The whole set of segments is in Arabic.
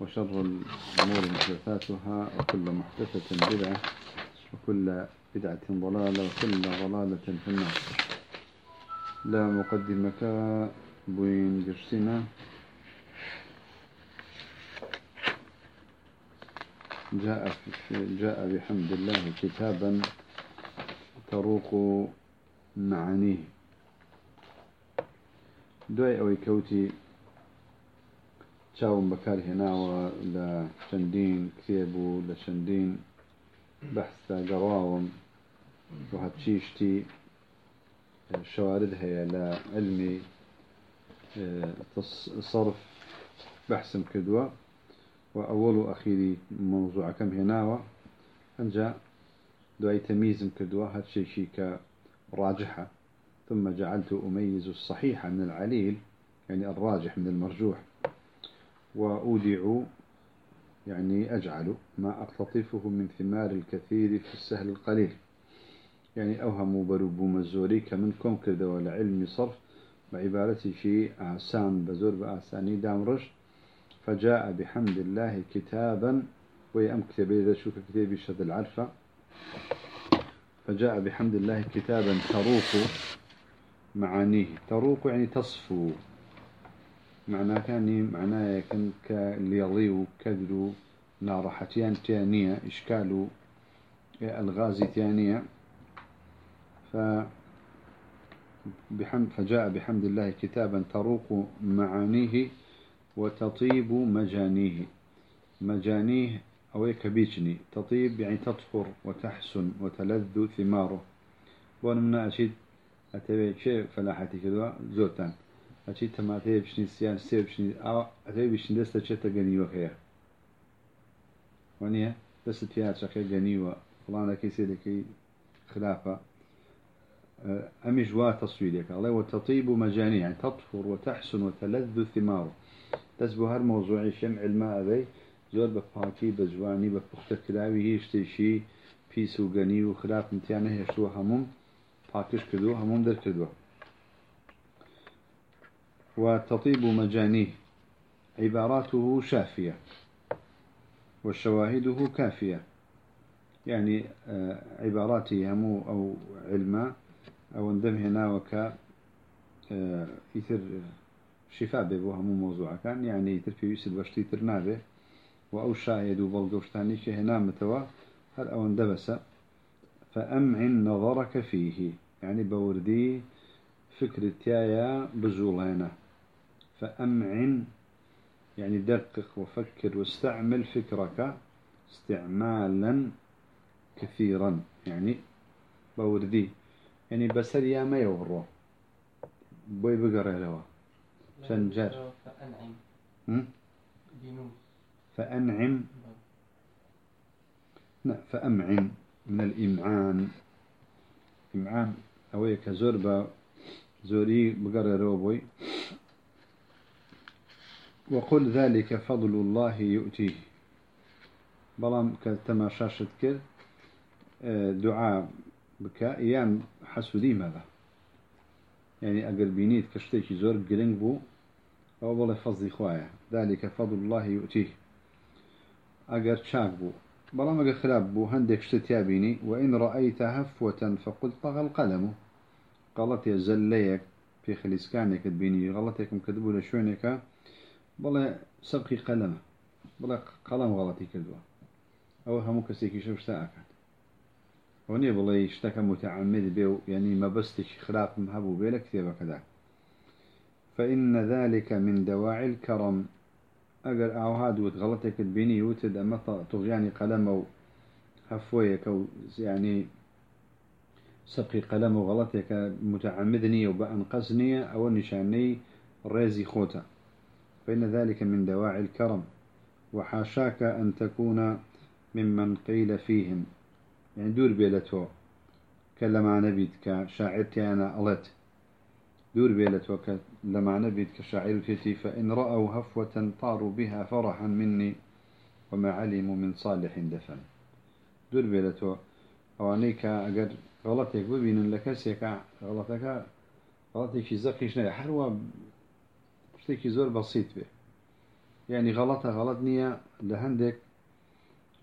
وشر الأمور محدثاتها وكل محدثة بدعة وكل بدعة ضلالة وكل ضلالة في النار. لا مقدمك بوين جرسنا. جاء جاء بحمد الله كتابا تروق معانيه. دوي أو كوتي چاوم بەکار هێناوە لە چەندین کتێب و لە چەندین بەحستا گەڕاوم و هەچیشتی شوارد هەیە لە صرف بەحسم کردووە و ئەوەڵ و ئەخیری موضوعەکەم هێناوە ئەجا دوای تەمیزم کردووە هەرچێکی راجحة ثم جعلت أميز الصحيح من العليل يعني الراجح من المرجوح. وأودع يعني أجعل ما أقتطفه من ثمار الكثير في السهل القليل. يعني أوهم برب مزوري كمنكم كذا ولا علم صرف بعبارة شيء آسان بزور بآساني دامرش فجاء بحمد الله كتابا ويأم كتابي إذا شوف كتابي شد العرفة. فجاء بحمد الله كتابا تروق معانيه. تروق يعني تصفو. معناه كان معناه كان كليضي وكدر نارحتيان تانية إشكال ألغاز تانية ف بحمد فجاء بحمد الله كتابا تروق معانيه وتطيب مجانيه. مجانيه أو كبيجني تطيب يعني تطهر وتحسن وتلذ ثماره. وأنا أشيد أتبع شيء فلاحتي كذا زوتان. ئەچی تەماتەیە بشنی سییان سێ بشنی ئەتەی بشین دەستە چێتە گەنیوەکەیە وانە دەست پیاچەکە گەنیوە فڵانەکەی سێ دەکەی خلافە أمش وا تصويرك الله وتطيب مجاني يعني تطهر وتحسن وتلذ ثماره تسبو هر موضوعي شمع الماء ذي زور بفاكي بجواني بفخت كلاوي هي اشتيشي بيس وغني وخلاف امتيانه يشتو هموم فاكش كدو هموم در كدو وتطيب مجانيه. عباراته شافية وشواهده كافية. يعني عباراته همو أو علما أو اندم هنا وكا يتر شفاء به همو موضوع كان يعني يتر في يسد وشتي ترنابه وأو شاهد وبلغوشتاني هنا متوا هل أو اندبس فأمعن نظرك فيه. يعني بوردي فكرة تايا بزولينه فأمعن يعني دقق وفكر واستعمل فكرك استعمالا كثيرا. يعني بوردي يعني بسر يا ما يورو. بوي بقرأ لوا شنجر فأنعم. فأنعم. لا فأمعن من الإمعان. إمعان أويك زربة زوري لوا بوي. وقل ذلك فضل الله يؤتيه. بلام كتماشاشت كر آه، دعاء بك. يان حسودي ماذا؟ يعني أقل بينيت كشتيكي زور قرنق بو أو بلا فضل خوايا ذلك فضل الله يؤتيه. أقل شاك بو بلام أقل خلاب بو هندك شتتيابيني وإن رأيت هفوة فقل طغى القلم. قالت يا زليك في خليسكانك تبيني غلطيكم كذبوا لشونك بڵێ سەبقی قەلەمە بڵێ قەڵم غەڵەتی کردووە. ئەوە هەموو کەسێکی شەو شتا ئاکات ئەو نییە بڵێ شتەکە متعمد بێ و ینی مەبەستێکی خراپم هەبوو بێ لە کتێبەکەدا. فإن ذلك من دواعي الكرم. أجر أوهاد وتغلطك بيني وتد أما طغياني قلم أو هفويك أو يعني سبقي قلم وغلطك متعمدني وبأنقذني أو نشاني ريزي خوتا فإن ذلك من دواعي الكرم وحاشاك أن تكون ممن قيل فيهم يعني دور بيلتو كلما نبيت كشاعرتي أنا ألت. دور بيلتو كلما نبيت كشاعر فيتي فإن رأوا هفوة طاروا بها فرحا مني وما علموا من صالح دفن. دور بيلتو أوانيك أجر غلطك ببين لكسيك غلطك غلطك زقيش نيا حروا شتيكي زور بسيط به يعني غلطة غلط نية لهندك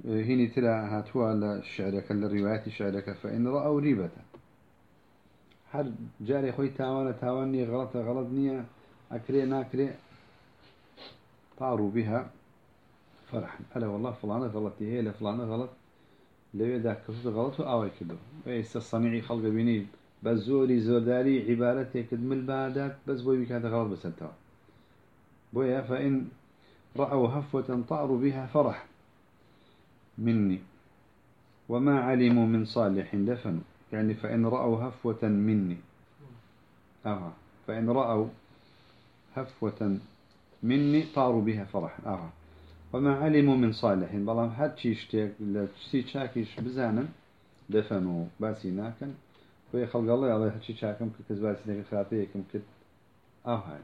هيني تلا هاتوا لشعرك للروايات شعرك فإن رأوا ريبة. هر جاري خوي تاوانا تاواني غلطة غلط نية أكري ناكري طاروا بها. فرحا ألا والله فلانة غلطي هي لفلانة غلط. لو يداك كفت غلط وآوي كدو ويسا الصنيعي خلق بيني بزوري زوداري عبارتي كدم البادات بس بوي بك هذا غلط بس أنتوا بويا فإن رأوا هفوة طاروا بها فرح مني. وما علموا من صالح دفنوا. يعني فإن رأوا هفوة مني. آه فإن رأوا هفوة مني طاروا بها فرح. آه. وما علموا من صالح. بلام هاد شيشتك لشتي شاكيش بزانا دفنوا. باسيناكن وهي خلق الله على هاد شاكم كذباسي خاطيكم كت آه. هاي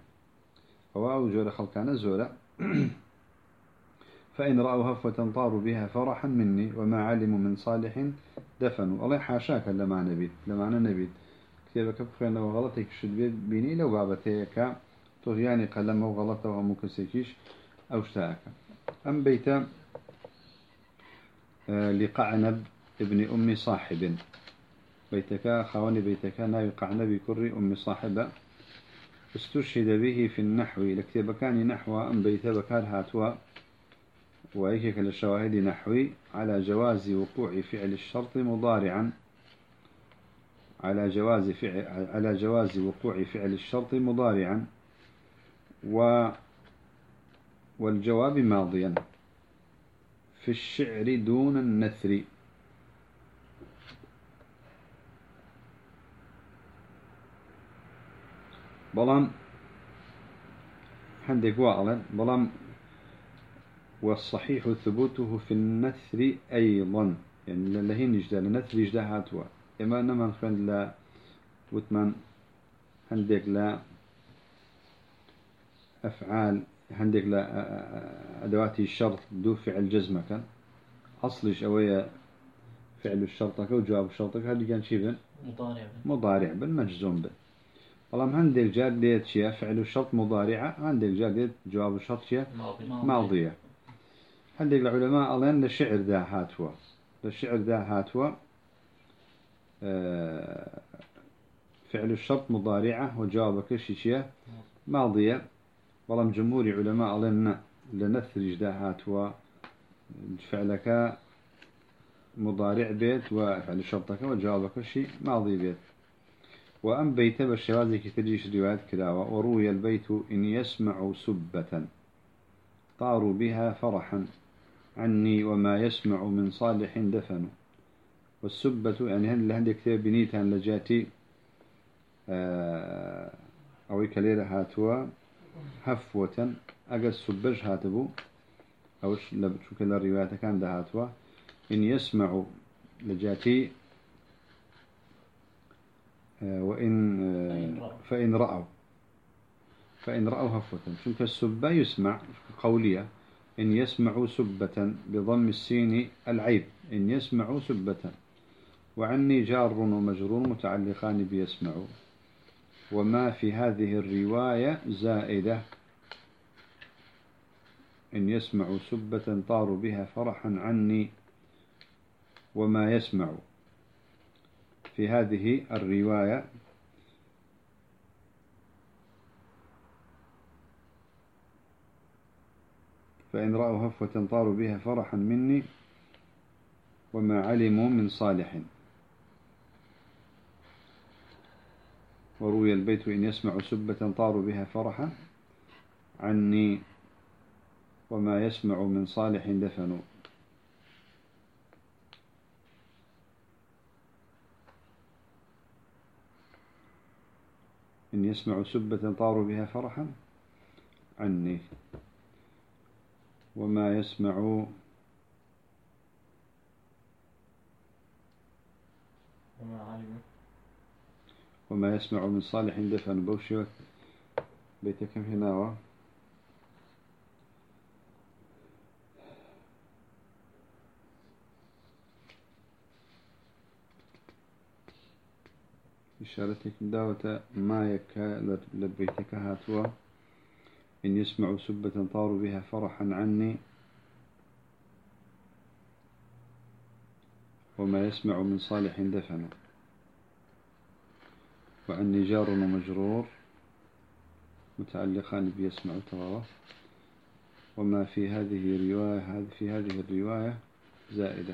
هو أوجور خلقنا زورة. فإن رأوا هفوة طاروا بها فرحا مني وما علموا من صالح دفنوا. الله حاشاك لما نبيت لما نبيت. كتابك بخيرنا وغلطك شد بيني لو بابتك طغياني قلم وغلطه ومكسكيش أو شتاك أم بيت آه، لقعنب ابن أم صاحب. بيتك خواني بيتك ناوي قعنب كري أم صاحبة استشهد به في النحو لكتاب كان نحو أم بيت بكار هاتوا وهيك للشواهد نحوي على جواز وقوع فعل الشرط مضارعا. على جواز فعل على جواز وقوع فعل الشرط مضارعا. و والجواب ماضيا. في الشعر دون النثر. بلام عندك واعلا بلام والصحيح ثبوته في النثر أيضا. يعني لهين يجدا لنثر يجدا هاتوا إما نما خند لا وثمان عندك لا أفعال عندك لا أدوات الشرط دو فعل جزمة كان أصلش أويا فعل الشرطك وجواب الشرطك هذا كان شيء مضارع مضارع بالمجزوم به والله عندك جاد ديت شيء فعل الشرط مضارعة. عندك جاد ديت جواب الشرط شيء ماضية عندك العلماء ألين للشعر ذا هاتوا للشعر ذا هاتوا آه، فعل الشرط مضارعة وجوابك شيء ماضية والله جمهور علماء ألين لنثرج ذا هاتوا فعلك مضارع بيت وفعل شرطك وجوابك شيء ماضي بيت. وأم بيت بالشواذ كتجيش روايات كلاوة وروي البيت إن يسمع سبة. طاروا بها فرحا عني وما يسمع من صالح دفن. والسبة يعني هل هندي كتاب بنيتها لجاتي آه، أو كليلة هاتوا هفوة. أجل سبج هاتبو أو شو كلا الروايات كان ده هاتوا. إن يسمع لجاتي وإن آه، فإن رأوا. فإن رأوا هفوة. شنك السبة يسمع قولية. إن يسمعوا سبة بضم السين العيب. إن يسمعوا سبة. وعني جار ومجرور متعلقان بيسمعوا. وما في هذه الرواية زائدة. إن يسمعوا سبة طاروا بها فرحا عني. وما يسمع في هذه الرواية. فإن رأوا هفوة طاروا بها فرحا مني وما علموا من صالح. وروي البيت إن يسمع سبة طاروا بها فرحا عني وما يسمع من صالح دفنوا. إن يسمع سبة طاروا بها فرحا عني. وما يسمع وما يسمع من صالح دفن بوشوت بيت كم هنا إشارتك دعوة ما يكا لبيتك هاتوا إن يسمع سبة طار بها فرحا عني. وما يسمع من صالح دفن وعني جار ومجرور. متعلقان بيسمع تراه وما في هذه الرواية في هذه الرواية زائدة.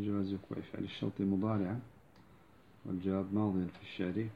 جواز وقوع فعل الشرط مضارعا والجواب ماضي في الشعر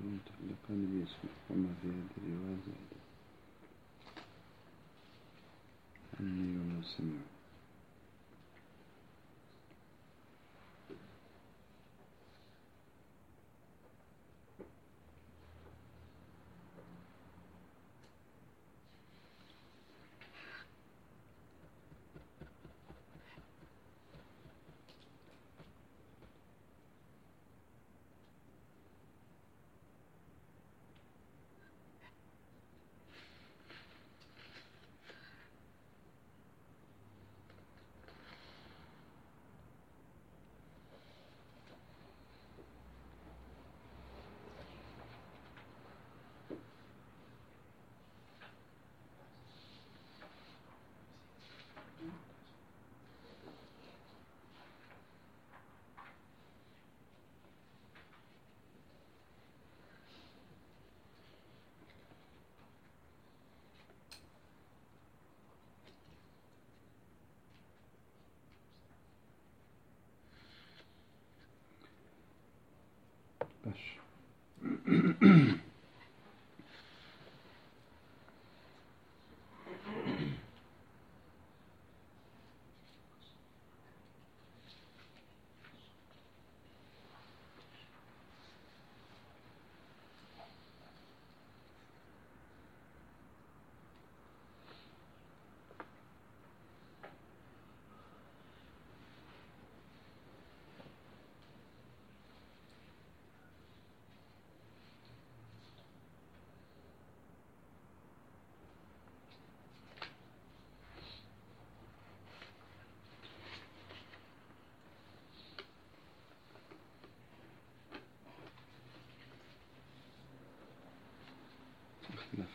متعلقان باسمه وما في هذه الرواية زائدة أني وما سمع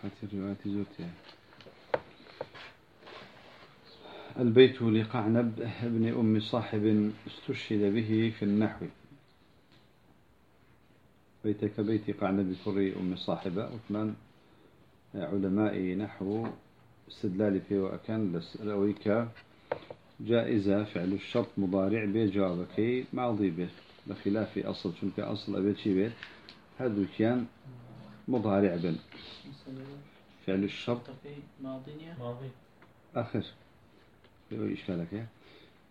اختلافات الروايات زوجتها البيت لقعنب ابن أم صاحب استشهد به في النحو. بيتك بيت قعنب كري أم صاحبة وثمان علماء نحو استدلال فيه وأكان لويك جائزة فعل الشرط مضارع بجوابك ماضي به. بخلاف أصل شنك أصل؟ أبيت شي بيت. هذا كان مضارع بن. فعل الشرط. ماضي آخر في إشكالك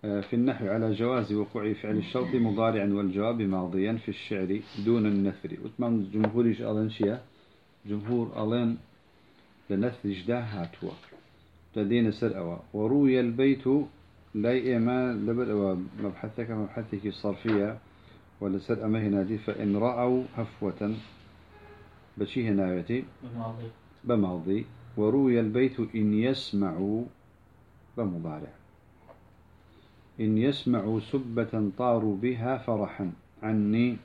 آه، في النحو على جواز وقوع فعل الشرط مضارعا والجواب ماضيا في الشعر دون النثر. وتمام جمهور ألين شيا؟ جمهور ألين لنثر جدا هاتوا. تدين سر أوا. وروي البيت لا إما لبر مبحثك مبحثك الصرفية ولا سر أما هنا دي فإن رأوا هفوة. بشي هنا يأتي بماضي. بماضي. وروي البيت إن يسمعوا بمضارع. إن يسمعوا سبة طاروا بها فرحا. عني.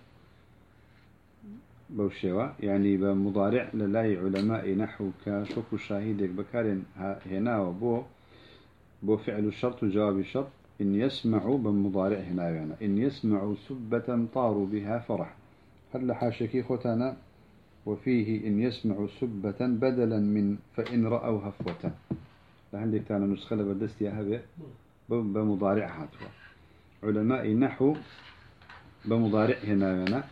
بوشوا يعني بمضارع. للاي علماء نحو كشوك الشاهدك بكارن هنا وبو. بو فعل الشرط وجواب الشرط. إن يسمعوا بمضارع هنا يعني إن يسمعوا سبة طاروا بها فرح. هل حاشكي ختانا وفيه إن يسمعوا سبة بدلا من فإن رأوا هفوة. لعندك تانا نسخة لبدست يا هبه بمضارع هاتوا. علماء نحو بمضارع هنا هنا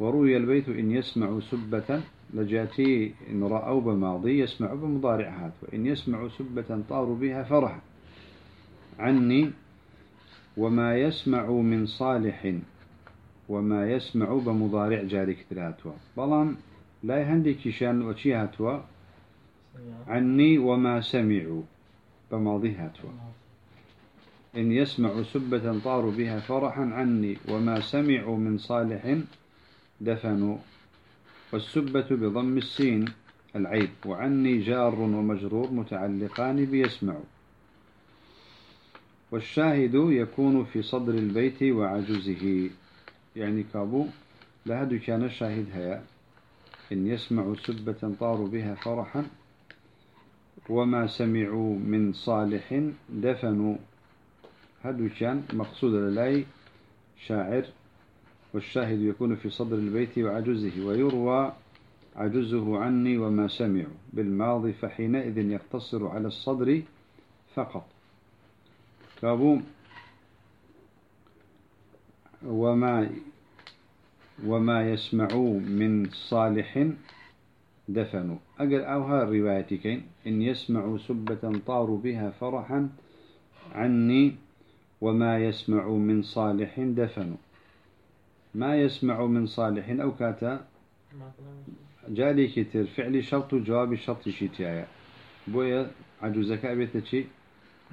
وروي البيت إن يسمع سبة لجاتي إن رأوا بماضي يسمع بمضارع هاتوا. إن يسمع سبة طاروا بها فرح. عني وما يسمع من صالح وما يسمع بمضارع جاري كتراتوا بلان لا يهندي كيشان وشي هاتوا. عني وما سمعوا. بماضي هاتوا. إن يسمع سبة طاروا بها فرحا عني وما سمعوا من صالح دفنوا. والسبة بضم السين العيب. وعني جار ومجرور متعلقان بيسمعوا. والشاهد يكون في صدر البيت وعجزه. يعني كابو لهدو كان الشاهد هيا. يسمع سبة طاروا بها فرحا وما سمعوا من صالح دفنوا. هدو كان مقصود للاي شاعر والشاهد يكون في صدر البيت وعجزه ويروى عجزه عني وما سمعوا. بالماضي فحينئذ يقتصر على الصدر فقط. كابو وما وما يسمعوا من صالح دفنوا. أقل أوها الروايتين إن يسمعوا سبة طاروا بها فرحا عني وما يسمع من صالح دفنوا. ما يسمع من صالح أو كاتا جالي كتير. فعل شرط وجواب شرط شتايا بويا عجوزك أبيتشي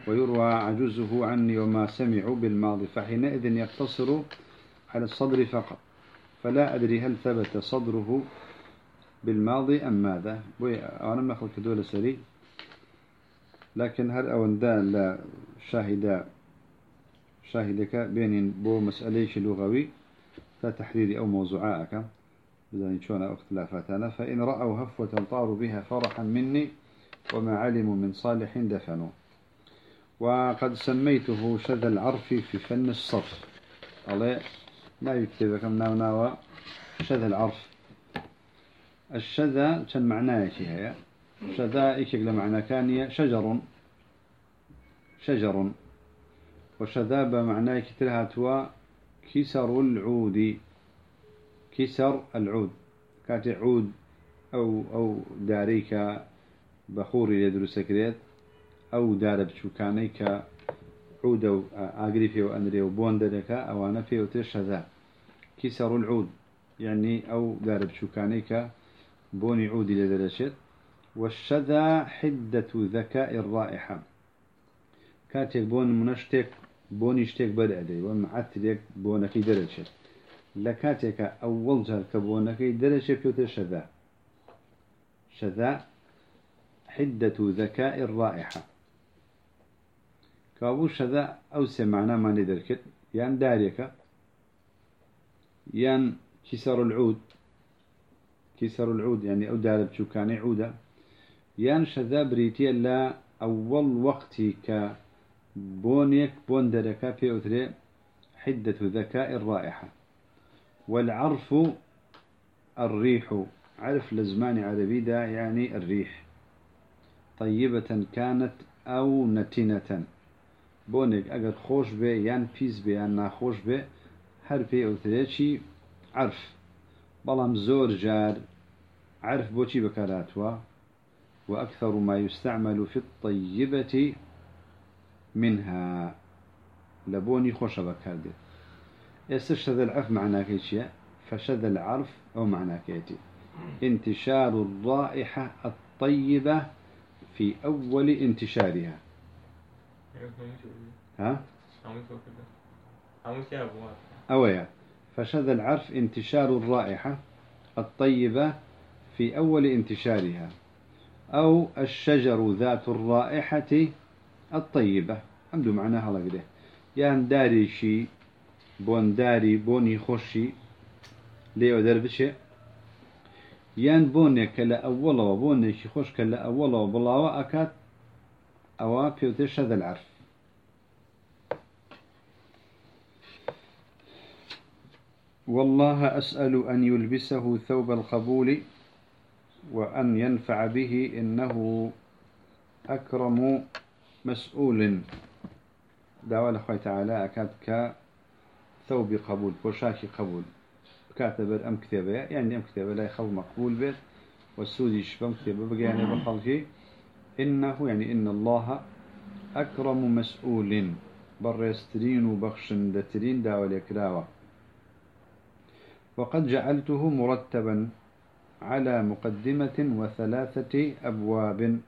ويروى عجوزه عني وما سمعوا بالماضي فحينئذ يقتصر على الصدر فقط. فلا أدري هل ثبت صدره بالماضي أم ماذا. بويا أنا ما دولة سري لكن هل أوندان لا شاهد شاهدك بين بو مسألة لغوي فتحرير أو موضوعاتك بذلك شون اختلافاتنا فإن رأوا هفوة طاروا بها فرحا مني وما علموا من صالح دفنوا. وقد سميته شذ العرف في فن الصرف. لا يكتب كم ناو ناو. شذ العرف. الشذا كان معناه شيء هي. شذا إيش معنى كان شجر. شجر. وشذاب معناه كترها توا كسر العود. كسر العود. كات عود أو أو داريك بخوري يدرس كريت أو دار بشوكانيك عود أو أجري فيه وأندري وبوندرك أو أنا فيه كسر العود يعني أو دار بشوكانيك بوني عود لدرشت والشذا حدة ذكاء الرائحة. كاتب بون منشتك بوني وە معترێک بۆنەکەی دەرەچێت لە کاتێکە ئەوەڵ جار کە بۆنەکەی دەرەچێت پێوتە شەدا شەدا حدة ذكاء الرائحة. كابو شذا أو سمعنا ما ندركت يان داريك يان كسر العود كسر العود يعني أو دار بشوكاني عودة يان شذا بريتي لا أول وقتي ك بونيك بون دركا في أثري حدة ذكاء الرائحة. والعرف الريح عرف لزمان عربي دا يعني الريح. طيبة كانت أو نتنة أجر خوش بي يان فيز بي يان ناخوش بي هر بي أو تريشي عرف. بلام زور جار عرف بوشي بكاراتوا وأكثر ما يستعمل في الطيبة منها. لبوني خوش بكاردت يستشهد العرف معناه كيشيا فشذ العرف أو معناه كيتي انتشار الرائحة الطيبة في أول انتشارها. ها؟ أويا. فشذ العرف انتشار الرائحة الطيبة في أول انتشارها أو الشجر ذات الرائحة الطيبة. عنده معناها الله قده. يعني داري شي بون داري بوني خوشي. ليه دربشي یان بۆنێک کە لە ئەوڵەوە بۆنێکی خۆش کە لە ئەوڵەوە بڵاوە ئەکات ئەوە پێوتێ شەد العرف. والله أسأل أن يلبسه ثوب القبول وأن ينفع به إنه أكرم مسؤول. دعوة الله تعالى أكاد كثوب قبول بوشاكي قبول. كاتب أم كتابة يعني أم كتابة لا يخل مقبول به والسودي شبم كتابة بقى يعني بخلقه إنه يعني إن الله أكرم مسؤول. برسترين وبخشن دترين داول يكراوة. وقد جعلته مرتبا على مقدمة وثلاثة أبواب.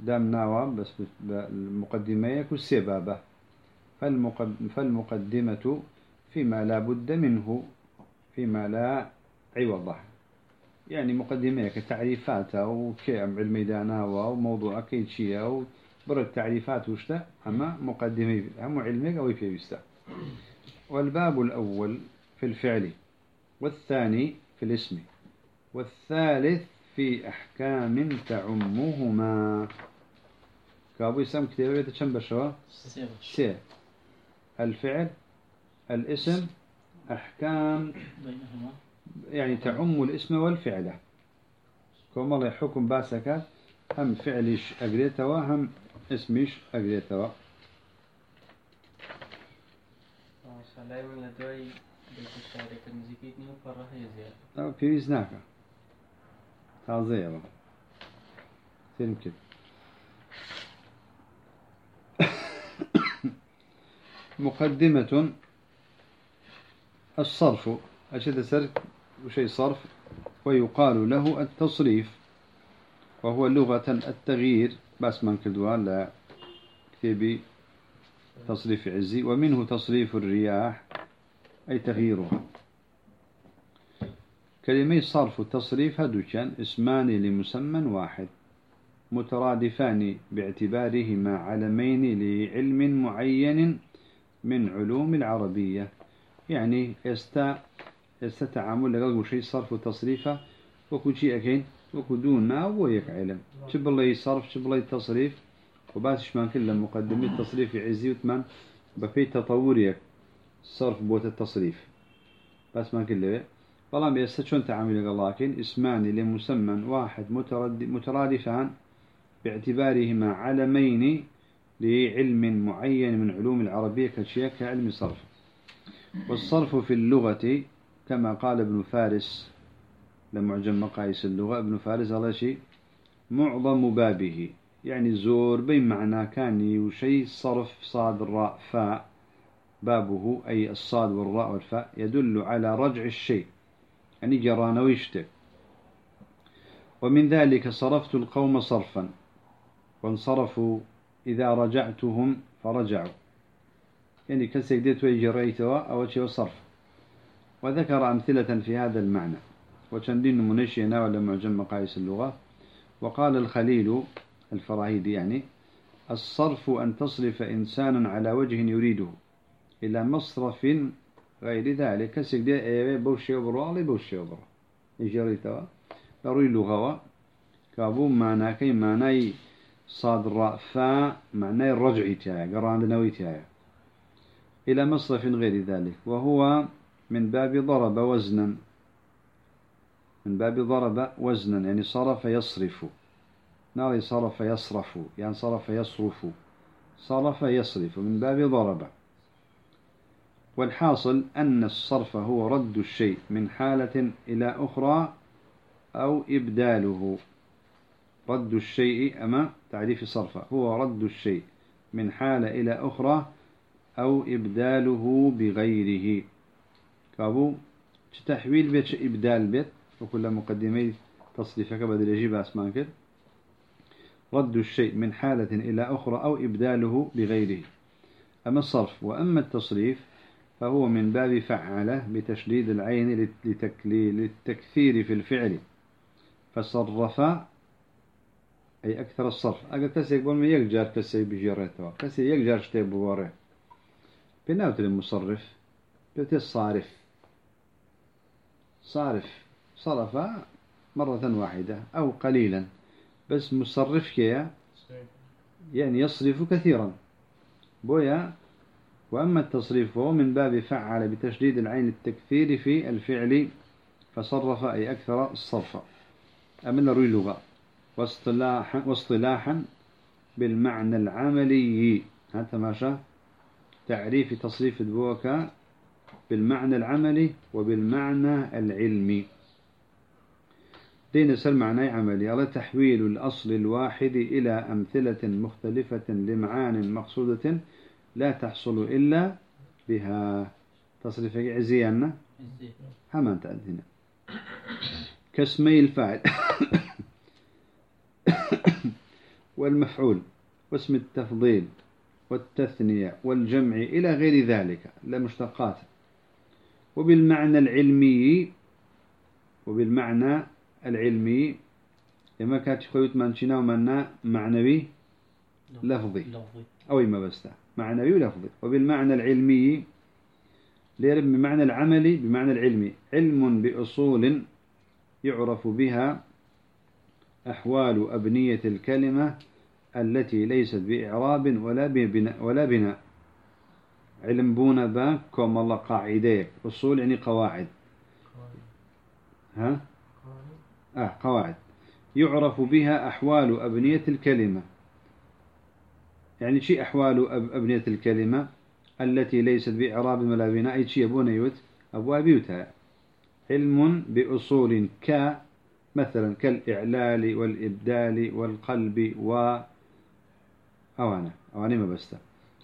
دام ناوا بس المقدمة يكون سبابة. فالمقدمة فيما لا بد منه فيما لا عوض يعني مقدمة كتعريفات أو كم الميدان وموضوع أكيد شيء برد تعريفات وشتا أما مقدمة هم علمك أو يستا والباب الأول في الفعل والثاني في الاسم والثالث في أحكام تعمهما. كابو يسام كتابة كم بشوا سي. الفعل الاسم أحكام يعني تعم الاسم والفعل. كما الله حكم باسك هم فعلش أقريتوا هم اسمش أقريتوا. سلام لدوي بيت الشارك المزيكيتني وفرها زيادة أو بيريز ناكا تعزيه تمكن مقدمة. الصرف. أشد سر وشيء صرف ويقال له التصريف وهو لغة التغيير. بس من كدوان لا. كتبي تصريف عزي ومنه تصريف الرياح أي تغييرها كلمة صرف التصريف هدو كان اسمان لمسمى واحد مترادفان باعتبارهما علمين لعلم معين من علوم العربية يعني استا استا تعامل لقلق شيء صرف وتصريفه وكو شيء أكين وكو دون ما هو يك علم شب الله يصرف شب الله التصريف وباسش ما كل مقدمة التصريف عزي وثمان بفي تطوريك صرف بوت التصريف. بس ما كل والله بيستا شون تعامل لكن اسمان لمسمى واحد مترادفان باعتبارهما علمين لعلم معين من علوم العربية كشيء كعلم صرف. والصرف في اللغة كما قال ابن فارس لمعجم مقاييس اللغة ابن فارس على شيء معظم بابه يعني زور بين معنى كان وشيء صرف صاد الراء فاء بابه أي الصاد والراء والفاء يدل على رجع الشيء يعني جران ويشتك ومن ذلك صرفت القوم صرفا وانصرفوا إذا رجعتهم فرجعوا يعني كسيك ديت ويجريتوا أو شيء صرف وذكر أمثلة في هذا المعنى. وشندين منشينا ولا معجم مقاييس اللغة. وقال الخليل الفراهيدي يعني الصرف أن تصرف إنسانا على وجه يريده إلى مصرف غير ذلك كسيك دي إيوه بوشي وبرو علي بوشي وبرو. يجريتوا لروي لغة كابو معنى كي معنى صاد فا معنى الرجعي تاعي قران نوي تاعي إلى مصرف غير ذلك. وهو من باب ضرب وزنا. من باب ضرب وزنا يعني صرف يصرف. ناري صرف يصرف يعني صرف يصرف. صرف يصرف من باب ضرب. والحاصل أن الصرف هو رد الشيء من حالة إلى أخرى أو إبداله. رد الشيء أما تعريف صرفه هو رد الشيء من حالة إلى أخرى أو إبداله بغيره. كابو تحويل بيت إبدال بيت وكل مقدمي تصريفك بدل يجيب أسمان كده رد الشيء من حالة إلى أخرى أو إبداله بغيره. أما الصرف وأما التصريف فهو من باب فعله بتشديد العين للتكثير في الفعل. فصرف أي أكثر الصرف. أقل كسي يقول من يقجار كسي بجيرته كسي يقجار شتي بواره بناوت المصرف بيت الصارف. صارف صرف مرة واحدة أو قليلا بس مصرف كيا؟ يعني يصرف كثيرا. بويا وأما التصريف فهو من باب فعل بتشديد العين التكثير في الفعل فصرف أي أكثر الصرف. أمن روي لغة. واصطلاحا, واصطلاحا بالمعنى العملي. هذا ما تعريف تصريف البوكا بالمعنى العملي وبالمعنى العلمي. دين سر معنى عملي؟ على تحويل الأصل الواحد إلى أمثلة مختلفة لمعان مقصودة لا تحصل إلا بها. تصريف عزيانا هما تأذينا كاسمي الفاعل. والمفعول واسم التفضيل والتثنية والجمع إلى غير ذلك لمشتقات وبالمعنى العلمي وبالمعنى العلمي لما كانت خويت منشنا ومنا معنوي لفظي. أو إما بستا. معنوي ولفظي. وبالمعنى العلمي ليرب بمعنى العملي بمعنى العلمي. علم بأصول يعرف بها أحوال أبنية الكلمة التي ليست بإعراب ولا بناء ولا بناء. علم بونا با كوم الله قاعدة. أصول يعني قواعد. ها؟ آه قواعد. يعرف بها أحوال أبنية الكلمة. يعني شيء أحوال أبنية الكلمة التي ليست بإعراب ولا بناء شيء أبونا يوت؟ أبو أبيوتها علم بأصول ك مثلا كالإعلال والإبدال والقلب و أوانا. أوانا ما بستا.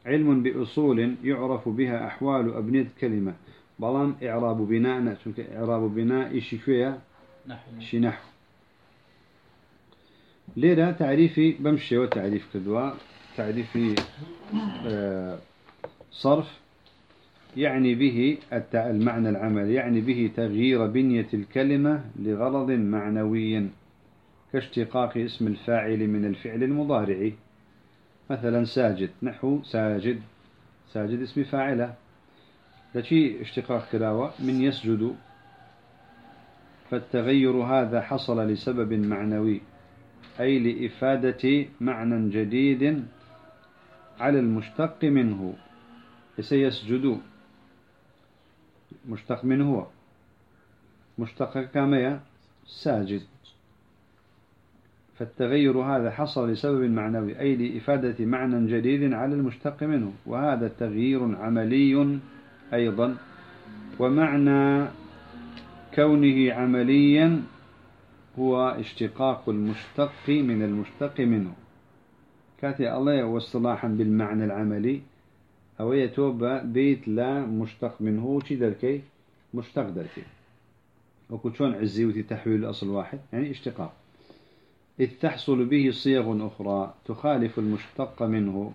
علم بأصول يعرف بها أحوال أبنية كلمة. بلان إعراب بناء إعراب بناء إيش شوية؟ شي نحو. ليرة تعريفي بمشي وتعريف كدوا تعريفي آه صرف يعني به المعنى العملي يعني به تغيير بنية الكلمة لغرض معنوي. كاشتقاق اسم الفاعل من الفعل المضارع. مثلا ساجد. نحو ساجد. ساجد اسم فاعلة. لشي اشتقاق كلاوة من يسجد. فالتغير هذا حصل لسبب معنوي. أي لإفادة معنى جديد على المشتق منه. سيسجد مشتق منه. هو مشتق كما ساجد. فالتغير هذا حصل لسبب معنوي أي لإفادة معنى جديد على المشتق منه وهذا تغيير عملي أيضا. ومعنى كونه عمليا هو اشتقاق المشتق من المشتق منه. كاتي الله واصطلاحا بالمعنى العملي أو يتوب بيت لا مشتق منه شي دركي؟ مشتق دركي. وكتشون عزي تحويل الأصل واحد؟ يعني اشتقاق. إذ تحصل به صيغ أخرى تخالف المشتق منه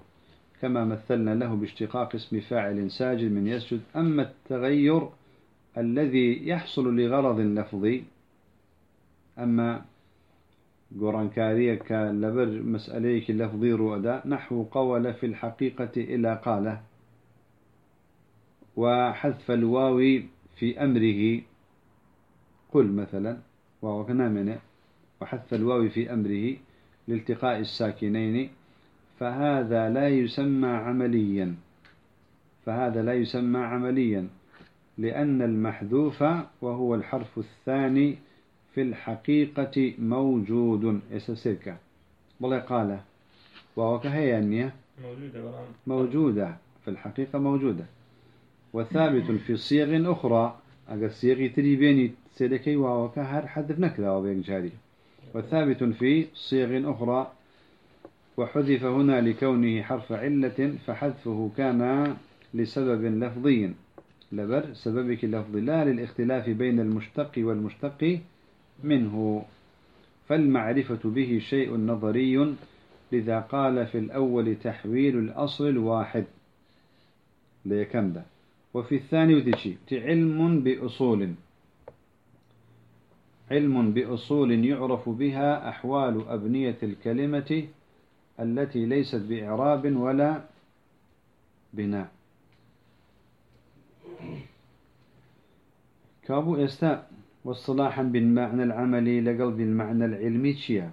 كما مثلنا له باشتقاق اسم فاعل ساجد من يسجد. أما التغير الذي يحصل لغرض لفظي أما قرانكاريك لبر مسأليك لفظي رؤدا نحو قول في الحقيقة إلى قاله وحذف الواو في أمره. قل مثلا وهو كنا منه. وحذف الواو في أمره لالتقاء الساكنين فهذا لا يسمى عمليا. فهذا لا يسمى عمليا لأن المحذوف وهو الحرف الثاني في الحقيقة موجود. إسسرك بلا قال. وكهي أنية موجودة موجودة. في الحقيقة موجودة. وثابت في صيغ أخرى. أجل صيغ تريبيني سيدكي وكهر حذف نكذا وبيك جاري وثابت في صيغ أخرى وحذف هنا لكونه حرف علة فحذفه كان لسبب لفظي. لبر سببك اللفظ لا للاختلاف بين المشتق والمشتق منه. فالمعرفة به شيء نظري لذا قال في الأول تحويل الأصل الواحد. ليكم ده وفي الثاني وتشي علم بأصول. علم بأصول يعرف بها أحوال أبنية الكلمة التي ليست بإعراب ولا بناء. كابو استاء والصلاحا بالمعنى العملي لقلب المعنى العلمي شيا؟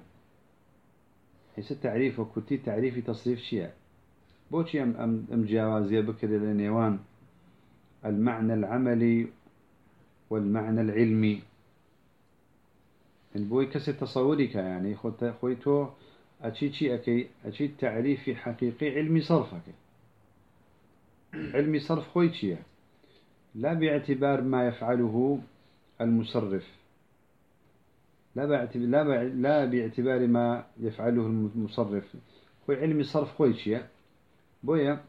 حيث التعريف وكتي تعريف تصريف شيا؟ بوشي أم, أم, أم جوازي بكر لنيوان؟ المعنى العملي والمعنى العلمي. البوي كسي تصورك يعني خويتو أشي شي أكي أشي تعريفي حقيقي علمي صرفك علمي صرف خويتشيه لا باعتبار ما يفعله المصرف. لا باعتبار لا, لا باعتبار ما يفعله المصرف. هو علم صرف خويشيا بويا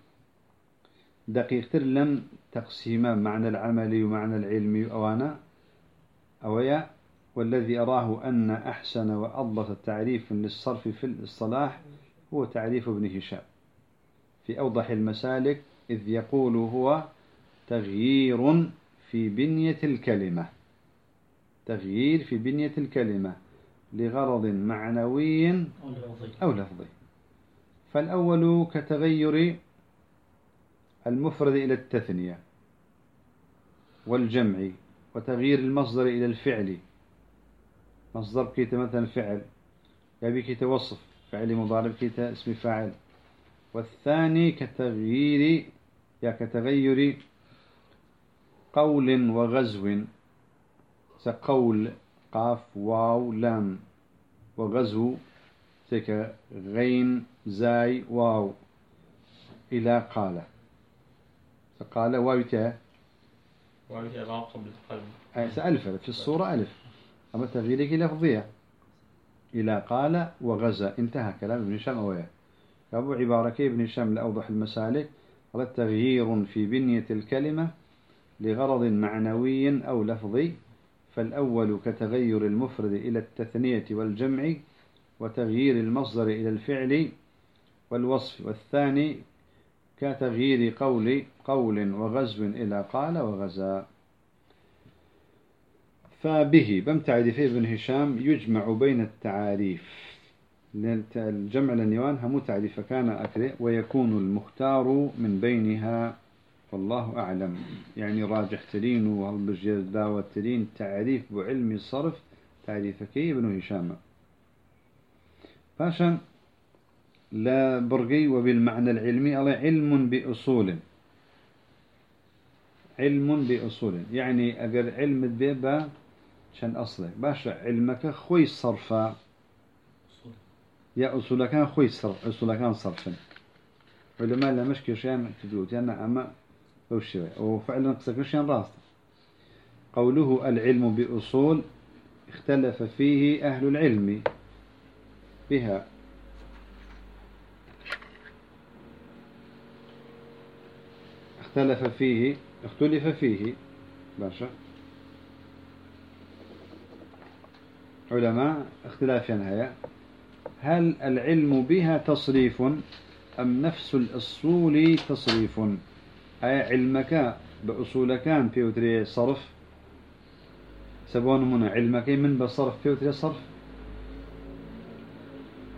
دقيقتر لم تقسيما معنى العملي ومعنى العلمي أوانا أويا والذي أراه أن أحسن وأضبط تعريف للصرف في الصلاح هو تعريف ابن هشام. في أوضح المسالك إذ يقول هو تغيير في بنية الكلمة. تغيير في بنية الكلمة لغرض معنوي أو لفظي. فالأول كتغير المفرد إلى التثنية والجمع وتغيير المصدر إلى الفعل مصدر كيت مثلا فعل. يبي كيت وصف. فعل مضارب كيت اسم فاعل. والثاني كتغيير يا كتغير قول وغزو. سقول قاف واو لام. وغزو تك غين زاي واو. إلى قال. فقال واو تا واو تا قبل القلب سألف في الصورة ألف. أما تغييرك لفظية إلى قال وغزا. انتهى كلام ابن هشام أويا أبو عبارة ابن هشام لأوضح المسالك؟ قال تغيير في بنية الكلمة لغرض معنوي أو لفظي فالأول كتغير المفرد إلى التثنية والجمع وتغيير المصدر إلى الفعل والوصف والثاني كتغيير قول قول وغزو إلى قال وغزا. فبه بمتعد في ابن هشام يجمع بين التعاريف. الجمع للنيوان هم تعريف كان أكره ويكون المختار من بينها. والله أعلم. يعني راجح تلين وهالبجير داوة تلين تعريف بعلم الصرف تعريفك ابن هشام. فاشا لا برقي وبالمعنى العلمي على علم بأصول. علم بأصول. يعني أجر علم الدبا شان أصله باشا علمك خوي صرفا. يا أصول كان خوي صرف أصول كان صرفا علماء لا مشكلة شيئا تدوت؟ يعني أما وشوي وفعلا قصك شيئا راست قوله العلم بأصول اختلف فيه أهل العلم بها. اختلف فيه اختلف فيه. باشا. علماء اختلاف هيا. هل العلم بها تصريف أم نفس الأصول تصريف؟ أي علمك بأصول كان في وتري صرف؟ سبون من علمك من بصرف في وتري صرف؟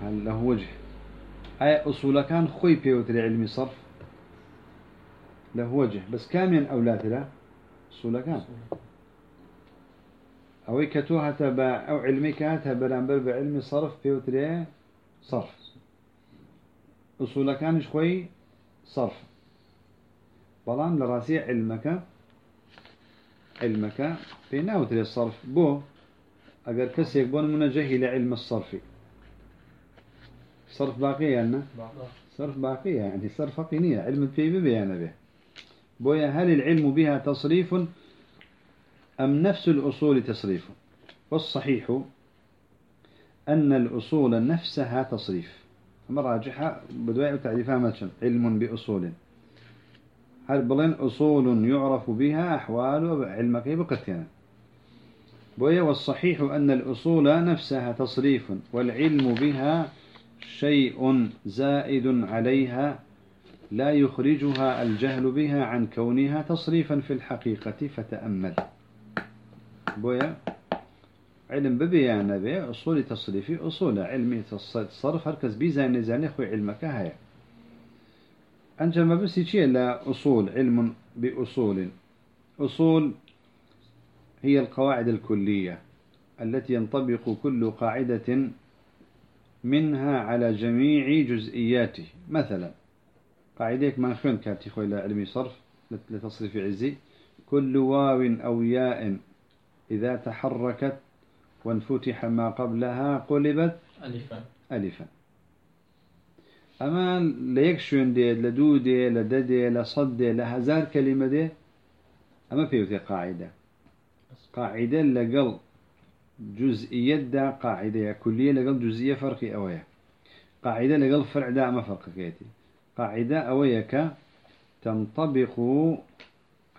هل له وجه؟ أي أصول كان خوي في وتري علمي صرف؟ له وجه. بس كامين أولاد له أصول كان أو كتوها تبع أو علمك تبع بعلم صرف في وتري صرف. أصول كان خوي صرف. بلان لراسي علمك علمك في ناوت الصرف بو أجر كسي يكبون من جهل علم الصرف صرف باقي يعني صرف باقي يعني صرف قينية علم في ببيان به بويا هل العلم بها تصريف أم نفس الأصول تصريف؟ والصحيح أن الأصول نفسها تصريف. مراجحة بدواء تعريفها مثلا علم بأصول. هل بلين أصول يعرف بها أحوال علمك بقتنا بويا والصحيح أن الأصول نفسها تصريف والعلم بها شيء زائد عليها لا يخرجها الجهل بها عن كونها تصريفا في الحقيقة فتأمل. بويا. علم ببيان به أصول تصريفي أصول علمي تصرف هركز بيزان زاني خوي علمك هيا أنت ما بس شيء لا أصول علم بأصول. أصول هي القواعد الكلية التي ينطبق كل قاعدة منها على جميع جزئياته. مثلا قاعدة ما خين كاتي خوي علمي صرف لتصريف عزي. كل واو أو ياء إذا تحركت وانفتح ما قبلها قلبت ألفا. ألفا. أما ليكشون دي لدو دي لددي لصد دي لهزار كلمة دي أما فيه قاعدة. قاعدة لقل جزئية دا قاعدة كلية لقل جزئية فرقي أويا. قاعدة لقل فرع دا ما فرق كيتي. قاعدة أويك تنطبق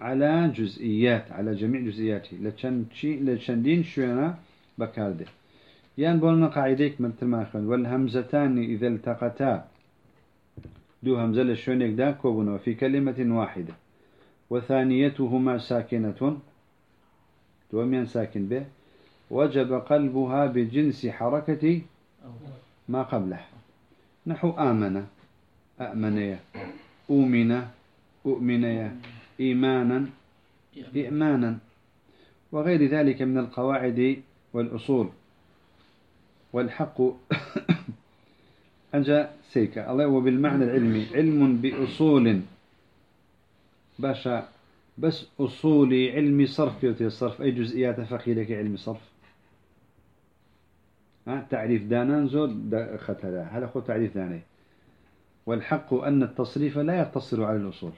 على جزئيات على جميع جزئياته. لشندين شونا بكارده يان بولنا قاعديك من تماخن والهمزتان إذا التقتا. دو همزة لشونك دا كوبنا في كلمة واحدة. وثانيتهما ساكنة. دوميان ساكن به؟ وجب قلبها بجنس حركة ما قبله. نحو آمن. أأمنية أؤمن. أؤمنية إيمانا إئمانا وغير ذلك من القواعد والأصول. والحق أنجا سيكا الله وبالمعنى العلمي. علم بأصول. باشا بس أصولي علمي صرف. يوتي الصرف. أي جزئيات فقيلك علمي صرف. ها؟ تعريف دانان زود دا ختلا هل أخو تعريف داني. والحق أن التصريف لا يقتصر على الأصول.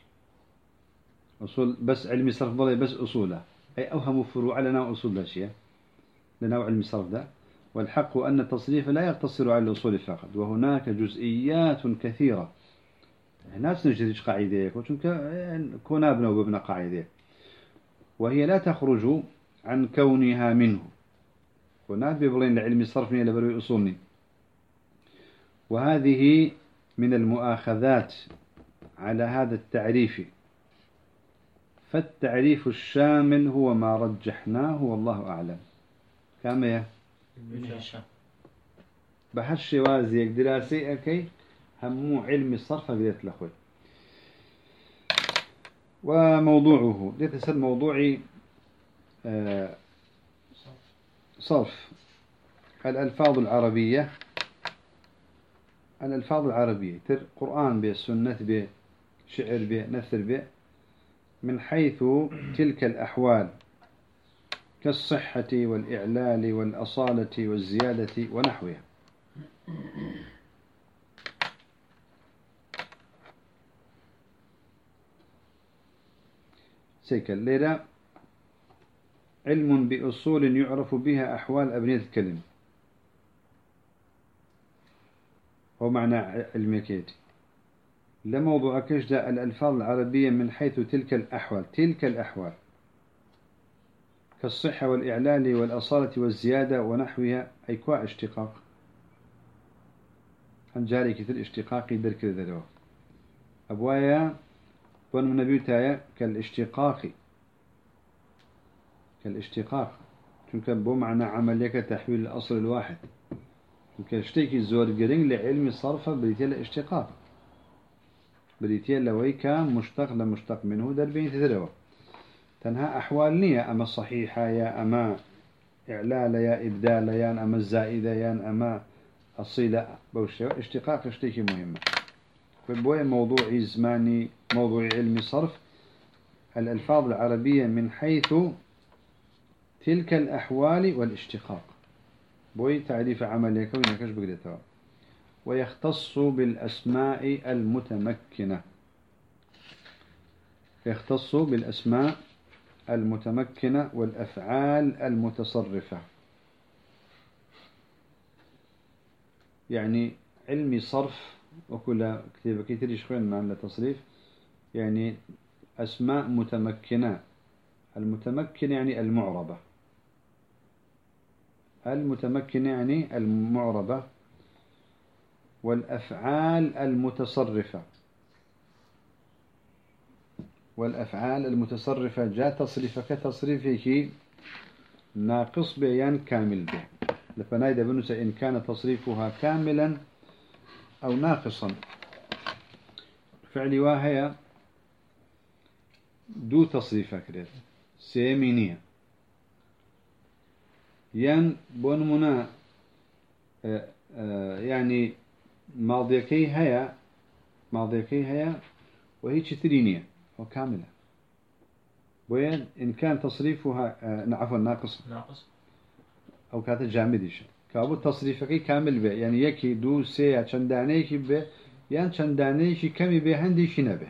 أصول بس علمي صرف بضي بس أصوله. أي أوهم فروع لنا أصول الأشياء لنوع علم الصرف ده. والحق أن التصريف لا يقتصر على الأصول فقط. وهناك جزئيات كثيرة. ناس نجد قاعدة؟ كنا ابن وابن قاعدة. وهي لا تخرج عن كونها منه. ونات بيبلين لعلم الصرف من لبروي أصولني. وهذه من المؤاخذات على هذا التعريف. فالتعريف الشامل هو ما رجحناه والله أعلم. كامية بحر شوازي دراسي أكي همو علم الصرف قدرت لخوي وموضوعه ليتسد موضوعي آه صرف. الألفاظ العربية الألفاظ العربية تر قرآن به سنة به شعر به نثر به من حيث تلك الأحوال كالصحة والإعلال والأصالة والزيادة ونحوها. سيكل ليلة علم بأصول يعرف بها أحوال أبنية الكلمة هو معنى علميكيتي لموضوع كشدة الألفاظ العربية من حيث تلك الأحوال تلك الأحوال. كالصحة والإعلال والأصالة والزيادة ونحوها أي كوا اشتقاق. عن جاري كثير اشتقاقي درك ذلك أبوايا بون من نبيتايا كالاشتقاق كالاشتقاق. چونك بو معنى عملية تحويل الأصل الواحد. چونك اشتكي زور قرين لعلم صرفة بريتيا الاشتقاق بريتيا لويكا مشتق لمشتق منه دربين تدروا تنها أحوال نية أما صحيحة يا أما إعلال يا إبدال يا أما الزائدة يا أما الصلة بوشة اشتقاق اشتكي مهمة فبوي موضوع زماني موضوع علمي صرف الألفاظ العربية من حيث تلك الأحوال والاشتقاق. بوي تعريف عملية كونك كش بقدتها ويختص بالأسماء المتمكنة. يختص بالأسماء المتمكنة والأفعال المتصرفة. يعني علمي صرف وكل كتابة كتير يشخون معنى تصريف. يعني أسماء متمكنة. المتمكن يعني المعربة. المتمكن يعني المعربة. والأفعال المتصرفة. والأفعال المتصرفة جاء تصريفك تصريفك ناقص بيان كامل به. لفنايد بنس إن كان تصريفها كاملا أو ناقصا. فعل واهية دو تصريفة كريت سيمينية. ين بون منا آه، آه، يعني ماضيكي هيا ماضيكي هيا وهي ترينية وكاملة وين إن كان تصريفها آه، عفوا ناقص. ناقص. أو كانت جامديش كابو تصريفك كامل به يعني يكي دو سي چندانيكي به يعني چندانيكي كمي به هنديشي نبه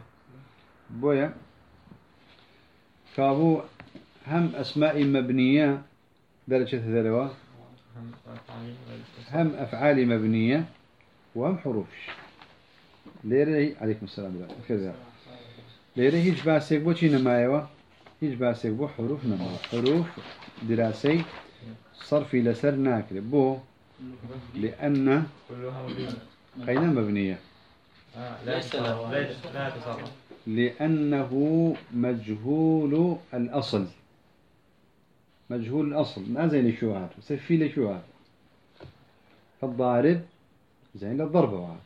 بويا كابو هم أسماء مبنية درجة ذلوا هم أفعال مبنية وهم حروف ليري عليكم السلام. كذا ليري هيج باسيك بو چي نمايوا هيج باسيك بو حروف نما حروف دراسي صرفي لسر ناكر بو لأن قينا مبنية لأنه مجهول الأصل. مجهول الأصل. ما زين شو هذا سفي لي شو هذا فالضارب زين للضربة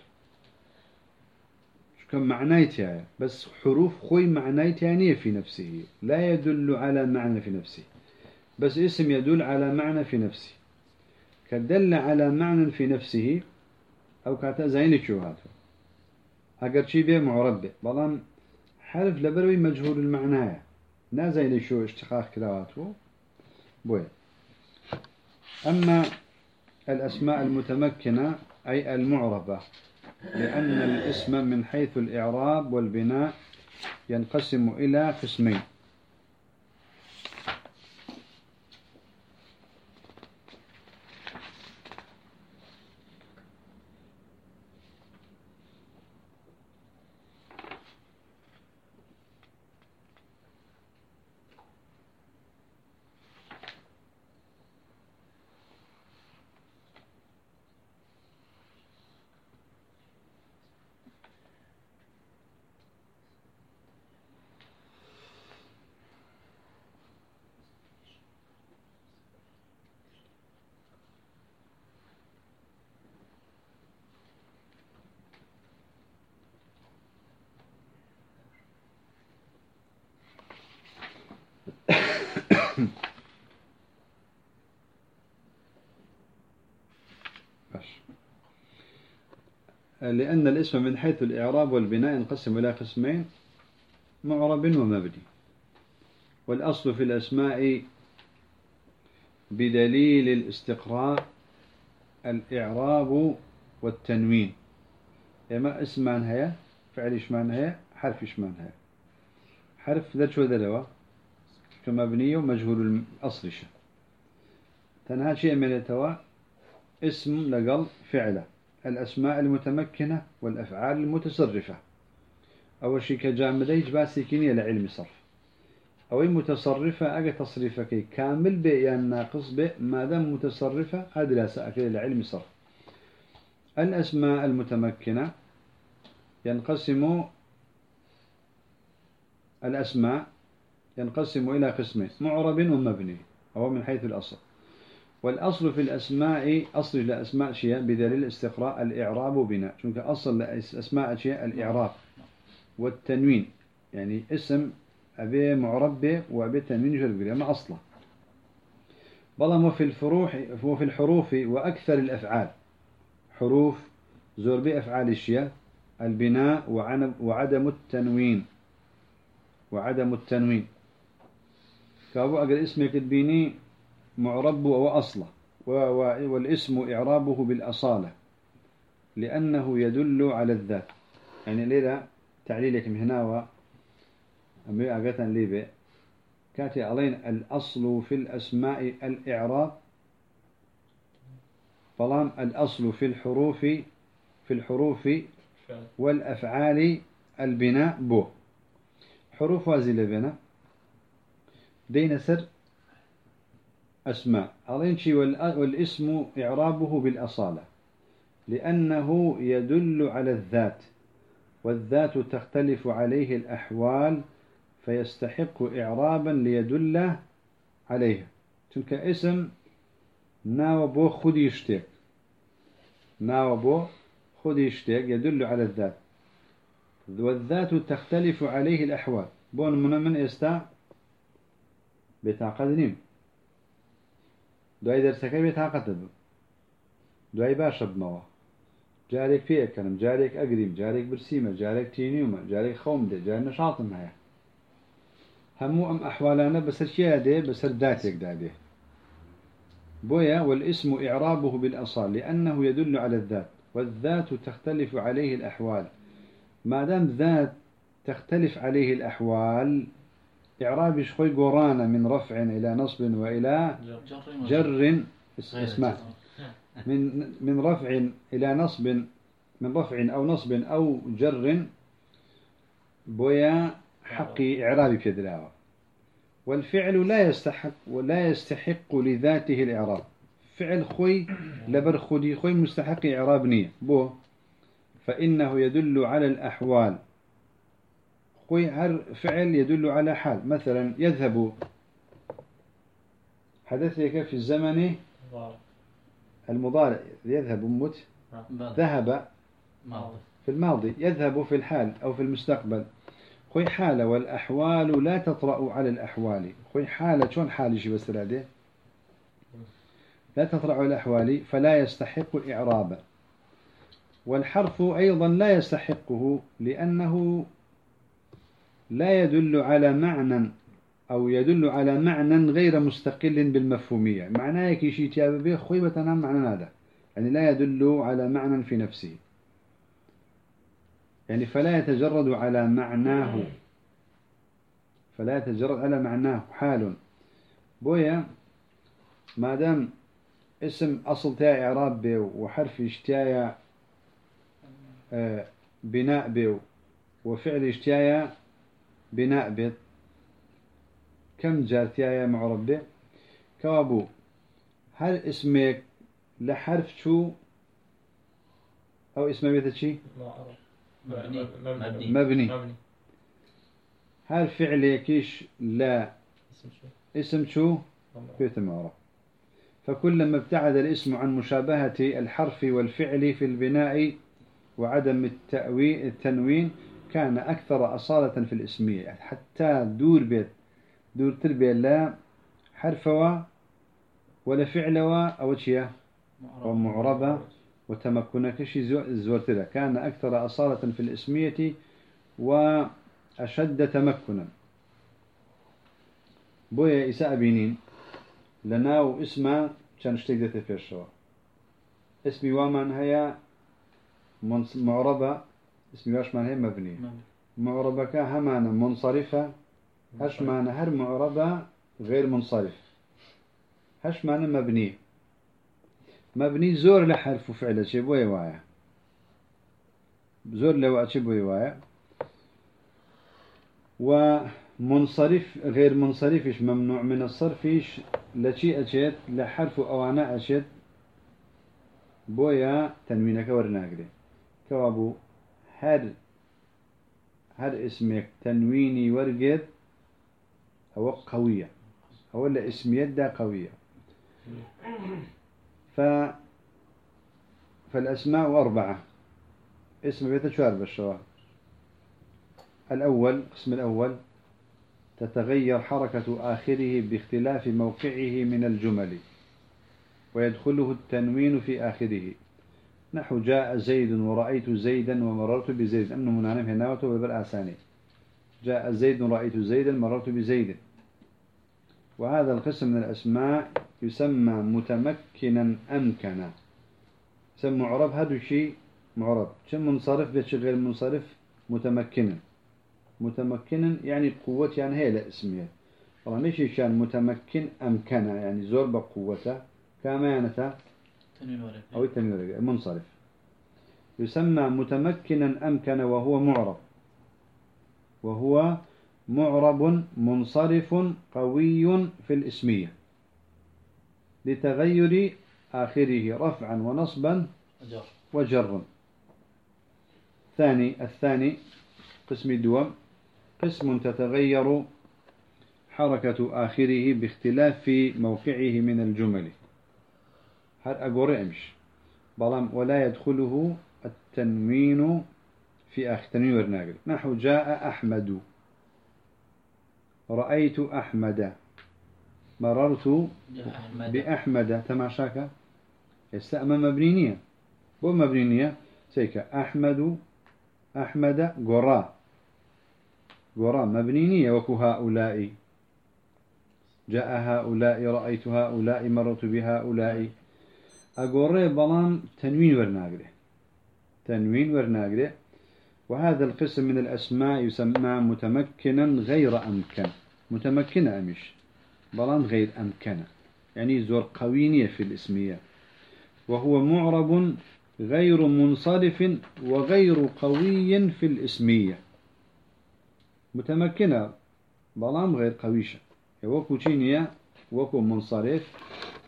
شو كم معنايتها بس حروف خوي معنايتها يعني في نفسه. لا يدل على معنى في نفسه. بس اسم يدل على معنى في نفسه. كدل على معنى في نفسه أو كاتا زين شو هذا أقر شي بيه معرب بلان حرف لبروي مجهول المعنى. نا زين شو اشتقاق كلاواته بوي. أما الأسماء المتمكنة أي المعربة لأن الاسم من حيث الإعراب والبناء ينقسم إلى قسمين. لأن الاسم من حيث الإعراب والبناء ينقسم إلى قسمين معرب ومبني. والأصل في الأسماء بدليل الاستقراء الإعراب والتنوين. إما اسم هي فعل شمان هي حرف شمان هي حرف ذا شو ذا كمبني ومجهول الأصل تنها شيء من التوا. اسم لقل فعله. الأسماء المتمكنة والأفعال المتصرفة. أول شيء كجامدة باسي كينية لعلم صرف. أو متصرفة أجا تصريفك كامل ب يعني ناقص ب ما دام متصرفة؟ هذه لا سأكل لعلم صرف. الأسماء المتمكنة ينقسم الأسماء ينقسم إلى قسمين معرب ومبني أو من حيث الأصل. والأصل في الأسماء أصل الأسماء شيء بدليل استقراء الإعراب بناء شنك أصل الأسماء شيء الإعراب والتنوين. يعني اسم أبي معرب وأبي تنوين جرب ما أصله. بلما في الفروح وفي الحروف وأكثر الأفعال. حروف زور بأفعال الشيء البناء وعدم التنوين. وعدم التنوين. كابو أقل اسمك تبيني معرب أو أصله والاسم إعرابه بالأصالة لأنه يدل على الذات. يعني لذا تعليلك من هنا أمي أغتا ليبي كاتي ألين الأصل في الأسماء الإعراب. فلان الأصل في الحروف في الحروف والأفعال البناء بو. حروف وازلة بنا دين سر أسماء. ألين شي والاسم إعرابه بالأصالة. لأنه يدل على الذات والذات تختلف عليه الأحوال فيستحق إعرابا ليدل عليها. تلك اسم ناو بو خود يشتك ناو بو خود يدل على الذات. والذات تختلف عليه الأحوال. بون من من استا؟ بتعقد نيم دوای دەرسەکە بێت تااقەتە بم. دوای باشە بمەوە. جارێک پێکەنم جارێک ئەگریم جارێک برسیمە جارێک تینیومە جارێک خەوم دێ جار نشاڵتم هەیە. هەموو ئەم ئەحوالانە بەسەر چیا دێ؟ بەسەر داتێکدا دێ بويا والاسم إعرابه بالأصال لأنه يدل على الذات والذات تختلف عليه الأحوال. ما دام ذات تختلف عليه الأحوال إعراب شخوي قرانا من رفع إلى نصب وإلى جر اسمه. من من رفع إلى نصب من رفع أو نصب أو جر. بويا حق إعراب في والفعل لا يستحق ولا يستحق لذاته الإعراب. فعل خوي لبر خدي خوي مستحق إعراب نية. بو. فإنه يدل على الأحوال. خوي هر فعل يدل على حال؟ مثلا يذهب. حدث لك في الزمن المضارع. يذهب مت. ذهب في الماضي. يذهب في الحال أو في المستقبل. خوي حالة والأحوال لا تطرأ على الأحوال. خوي حالة شون حالي شي بس لا تطرأ على الأحوال فلا يستحق الإعراب. والحرف أيضا لا يستحقه لأنه لا يدل على معنى أو يدل على معنى غير مستقل بالمفهومية. معناه كيشي تياب به بتنام معنى هذا. يعني لا يدل على معنى في نفسه. يعني فلا يتجرد على معناه. فلا يتجرد على معناه. حال. بويا ما دام اسم أصل تاعي إعراب به وحرف اشتيايا آه، بناء به وفعل اشتيايا بناء به كم جارتيايا معرب به كوابو هل اسمك لحرف شو؟ أو اسم بيت شي؟ مبني. مبني, مبني. مبني. هل فعل يكيش لا. اسم شو؟ اسم شو؟ بيت معرب فكلما ابتعد الاسم عن مشابهة الحرف والفعل في البناء وعدم التأوي التنوين كان أكثر أصالة في الإسمية حتى دور بيت دور تربية لا حرف ولا فعل أو شيء ومعربة وتمكن كشي زورتلا كان أكثر أصالة في الإسمية وأشد تمكنا. بويا إساء بينين. لناو اسمه كان اشتقدت في الشوا. اسمي وامان هيا معربة. اسمي واش مان هي مبنية معربة كهمانة منصرفة هش معنى هر معربة غير منصرف. هش معنى مبني. مبني زور لحرف وفعل شي بوي وايا. زور لو شي بوي وايا. ومنصرف غير منصرفش ممنوع من الصرفش لشي أشيت لحرف أو أنا أشيت بويا تنوينك ورناقري كوابو هر هر اسمك تنويني ورقد؟ هو قوية. اللي اسم يدا قوية. ف فالأسماء أربعة. اسم بيت شوار بالشواء الأول اسم الأول تتغير حركة آخره باختلاف موقعه من الجمل ويدخله التنوين في آخره. نحو جاء زيد ورأيت زيدا ومررت بزيد. أنه منعنف هنا وتبر آساني. جاء زيد رأيت زيدا مررت بزيد. وهذا القسم من الأسماء يسمى متمكنا أمكنا يسمى معرب هذا شيء معرب شو منصرف بيش غير منصرف؟ متمكنا متمكنا يعني قوة يعني هي والله مش كان متمكن أمكنا يعني زور بقوته كما يعني أو التنوين منصرف يسمى متمكنا أمكن وهو معرب. وهو معرب منصرف قوي في الإسمية. لتغير آخره رفعا ونصبا وجرا ثاني الثاني قسم الدوام. قسم تتغير حركة آخره باختلاف موقعه من الجمل. هل أقول أمش. بلام ولا يدخله التنوين في آخر تنوين ورناقل نحو جاء أحمد. رأيت أحمد. مررت بأحمد. تماشاك يستأمى مبنينية بو مبنينية سيك أحمد أحمد قراء قراء مبنينية وكو هؤلاء جاء هؤلاء رأيت هؤلاء مررت بهؤلاء أقول بلان تنوين ورناقله تنوين ورناقله وهذا القسم من الأسماء يسمى متمكنا غير أمكن. متمكن أمش بلان غير أمكن يعني زور قوينية في الإسمية. وهو معرب غير منصرف وغير قوي في الإسمية. متمكنة. بلام غير قويشة. وكو تشينية وكو منصرف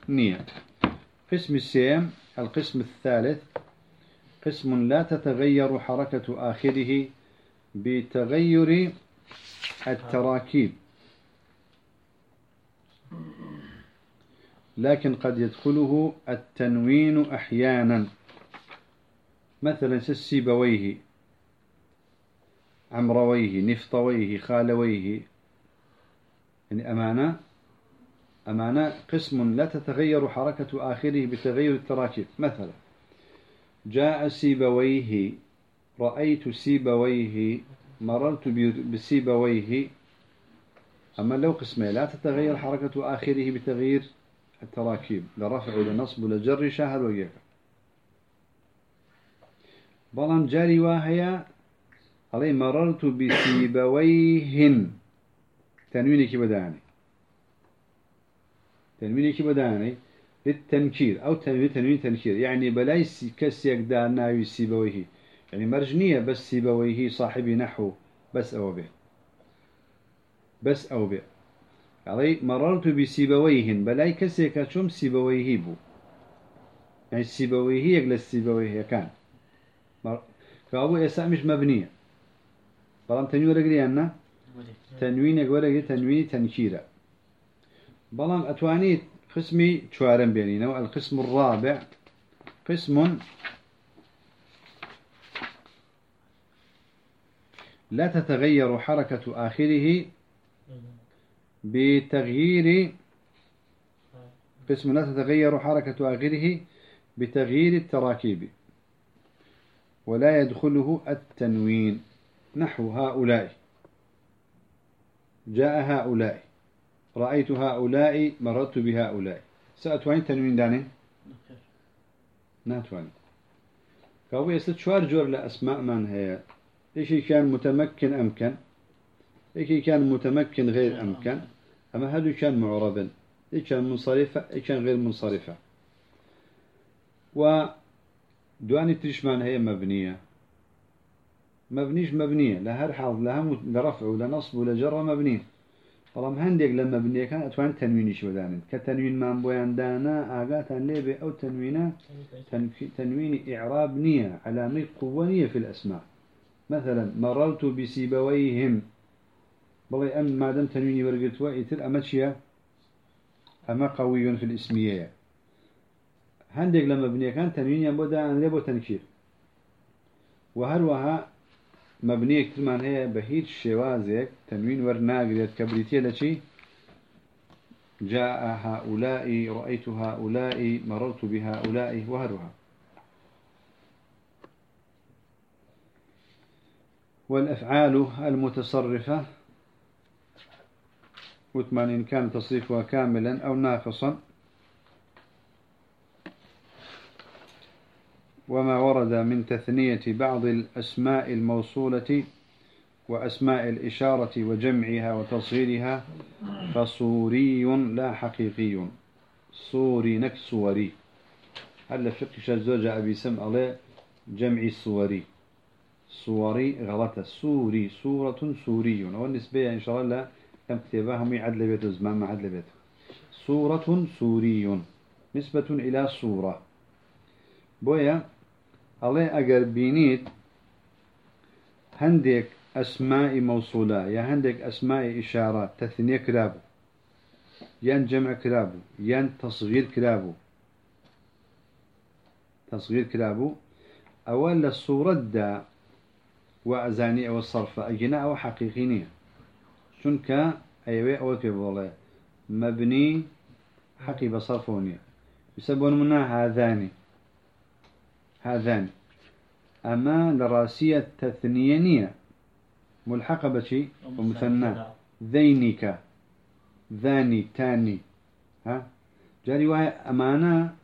نية. قسم السيم القسم الثالث قسم لا تتغير حركة آخره بتغير التراكيب. لكن قد يدخله التنوين أحيانا. مثلا سسيبويه عمرويه نفطويه خالويه. يعني أمانة؟ أمانة قسم لا تتغير حركة آخره بتغير التراكيب. مثلا جاء سيبويه رأيت سيبويه مررت بسيبويه. أما لو قسمين لا تتغير حركة آخره بتغيير التراكيب لرفع لنصب لجر شاهد وياك بلان جاري واهيا علي مررت بسيبويهن تنوينك بدأني؟ تنوينك بداني للتنكير أو تنوين تنوين تنكير يعني بلاي كسيك دا ناوي سيبويه يعني مرجنية بس سيبويه صاحبي نحو بس أو به بس أو به علي مررت بسيبويهن بلاي كسيك شم سيبويه بو. يعني سيبويه يقل سيبويه كان مر... فأبو إساء مش مبنية بلان تنوين رقلي أنا تنوين يقول تنوين تنكيرة بلان أتواني قسمي شوارن بينينا القسم الرابع قسم لا تتغير حركة آخره بتغيير قسم لا تتغير حركة آخره بتغيير التراكيب ولا يدخله التنوين نحو هؤلاء. جاء هؤلاء. رأيت هؤلاء مررت بهؤلاء. سأتواني تنوين داني؟ ناتواني. فهو يسد شوار جور لأسماء من هي. إيش كان متمكن أمكن إيش كان متمكن غير أمكن أما هذا كان معربا إيش كان منصرفة؟ إيش كان غير منصرفة؟ و دواني ترشمان هي مبنية. مبنيش مبنية. لهر حال لها لرفع ولا نصب ولا جر مبنية. بەڵام هەندێک لە مەبنیەکان ئەتوان تەنوینیش بدانن. کە تەنوینمان بۆیان دانا ئاگاتان لێبێ ئەو تەنوینە تنوين إعراب نية علامة قوة نية في الأسماء. مثلا مررت بسيبويهم بڵێ ئەم مادەم تەنوینی وەرگتووە ئیتر ئەمە چییە؟ ئەمە قوي في الاسمية هەندێک لە مەبنیەکان تەنوینیان بۆ دایان لێ بۆ تەنکیر. و هەروەها مبنية كتمان هي بهيج شوازك تنوين ورناقريت كبريتية لشي جاء هؤلاء رأيت هؤلاء مررت بهؤلاء وهرها والأفعال المتصرفة وثمان إن كان تصريفها كاملا أو ناقصا. وما ورد من تثنية بعض الأسماء الموصولة وأسماء الإشارة وجمعها وتصغيرها فصوري لا حقيقي. صوري نك صوري. هل فقه شزوج أبي سم عليه جمع صوري. صوري غلطة. سوري صورة سوري والنسبة إن شاء الله كم كتابها هم عدل بيت زمان مع عدل بيت. صورة سوري نسبة إلى صورة. بويا الله أجر بينيت هندك أسماء موصولة يا هندك أسماء إشارات تثنية كلابو ين جمع كلابو ين تصغير كلابو تصغير كلابو أول الصورة دا الصرف أجناء أو حقيقينية شنك أيوة أول كيف مبني حقي بصرفونية يسبون منها هذاني هذان. أما لراسية تثنينية. ملحقة بشي؟ ومثنى. ذينك. ذاني تاني. ها؟ جاري وهي أمانة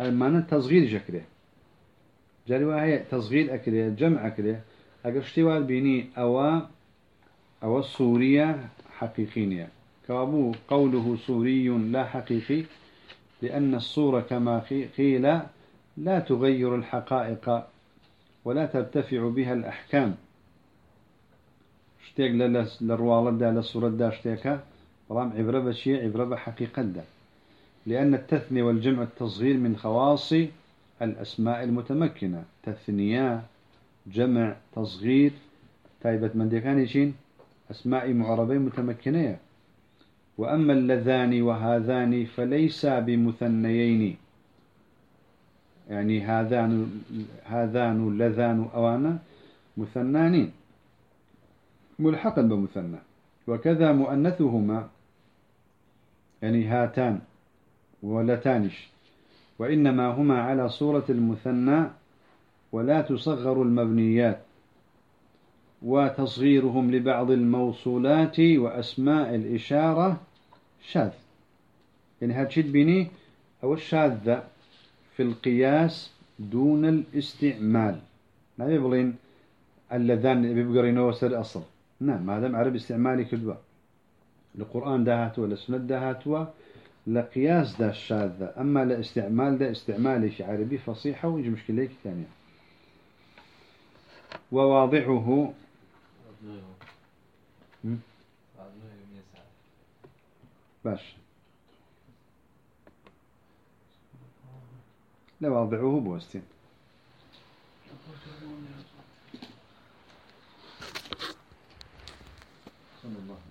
أمانة تصغير شكله جاري وهي تصغير أكله جمع أكله أقشتي والبيني أو أو الصورية حقيقية كابو قوله صوري لا حقيقي لأن الصورة كما قيل لا تغير الحقائق ولا ترتفع بها الأحكام. شتيك للروالة دا للصورة دا شتيكا رام عبرة بشيء عبرة بحقيقة دا. لأن التثنية والجمع التصغير من خواص الأسماء المتمكنة. تثنية جمع تصغير. تايبة من ديكاني شين أسماء معربين متمكنة. وأما اللذان وهذان فليس بمثنيين. يعني هذان هذان لذان أوانا مثنانين. ملحقا بمثنى. وكذا مؤنثهما. يعني هاتان ولتانش. وإنما هما على صورة المثنى ولا تصغر المبنيات. وتصغيرهم لبعض الموصولات وأسماء الإشارة شاذ. يعني هاتشد بني أو الشاذة. في القياس دون الاستعمال. ما يبغين اللذان بيبقرينه سر أصل. نعم ما دام عرب استعمالي كدوا القرآن دهاتوا السنة دهاتوا لقياس ده الشاذة أما لاستعمال ده استعمالي عربي فصيحة ويجي مشكلة ثانية. وواضعه باش. لواضعه بوستين. صلى الله